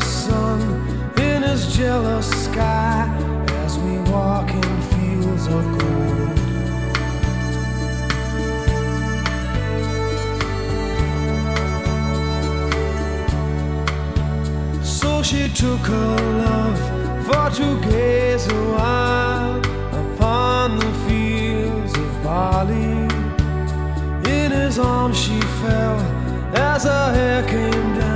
sun in his jealous sky as we walk in fields of gold. So she took her love for to gaze a while upon the fields of barley. In his arms she fell as her hair came down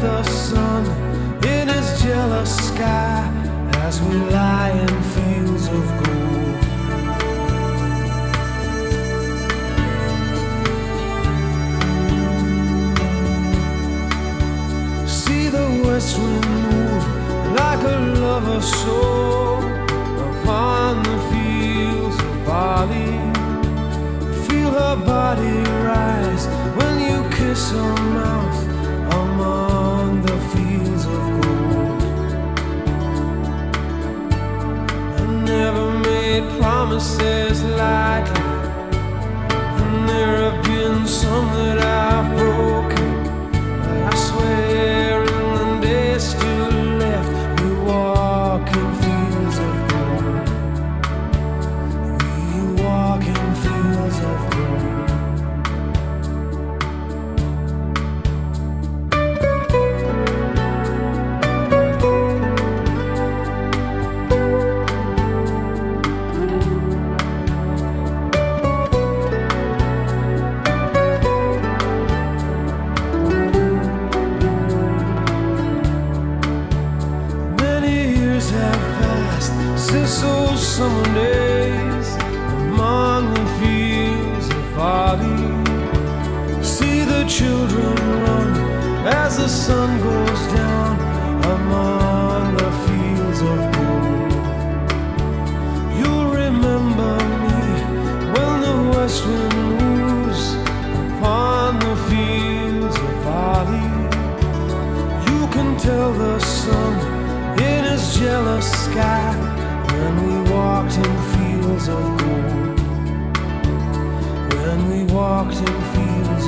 the sun in his jealous sky as we lie in fields of gold. See the west wind move like a lover's soul upon the fields of barley. Feel her body rise when you kiss her mouth promises lightly, and there have been some that I've passed since those summer days among the fields of barley. See the children run as the sun goes down among sky when we walked in fields of gold. When we walked in fields